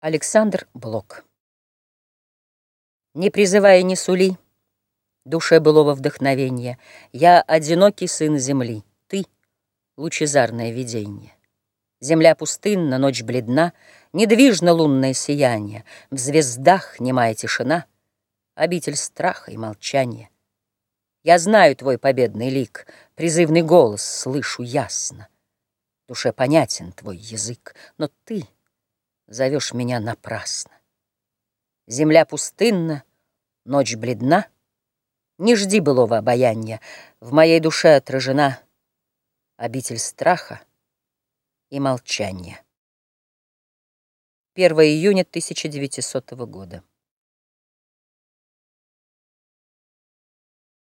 Александр Блок Не призывая ни сули, Душе былого вдохновения, Я одинокий сын земли, Ты — лучезарное видение. Земля пустынна, ночь бледна, Недвижно лунное сияние, В звездах немая тишина, Обитель страха и молчания. Я знаю твой победный лик, Призывный голос слышу ясно. Душе понятен твой язык, но ты — зовешь меня напрасно. Земля пустынна, ночь бледна, Не жди былого обаяния, В моей душе отражена Обитель страха и молчания. 1 июня 1900 года.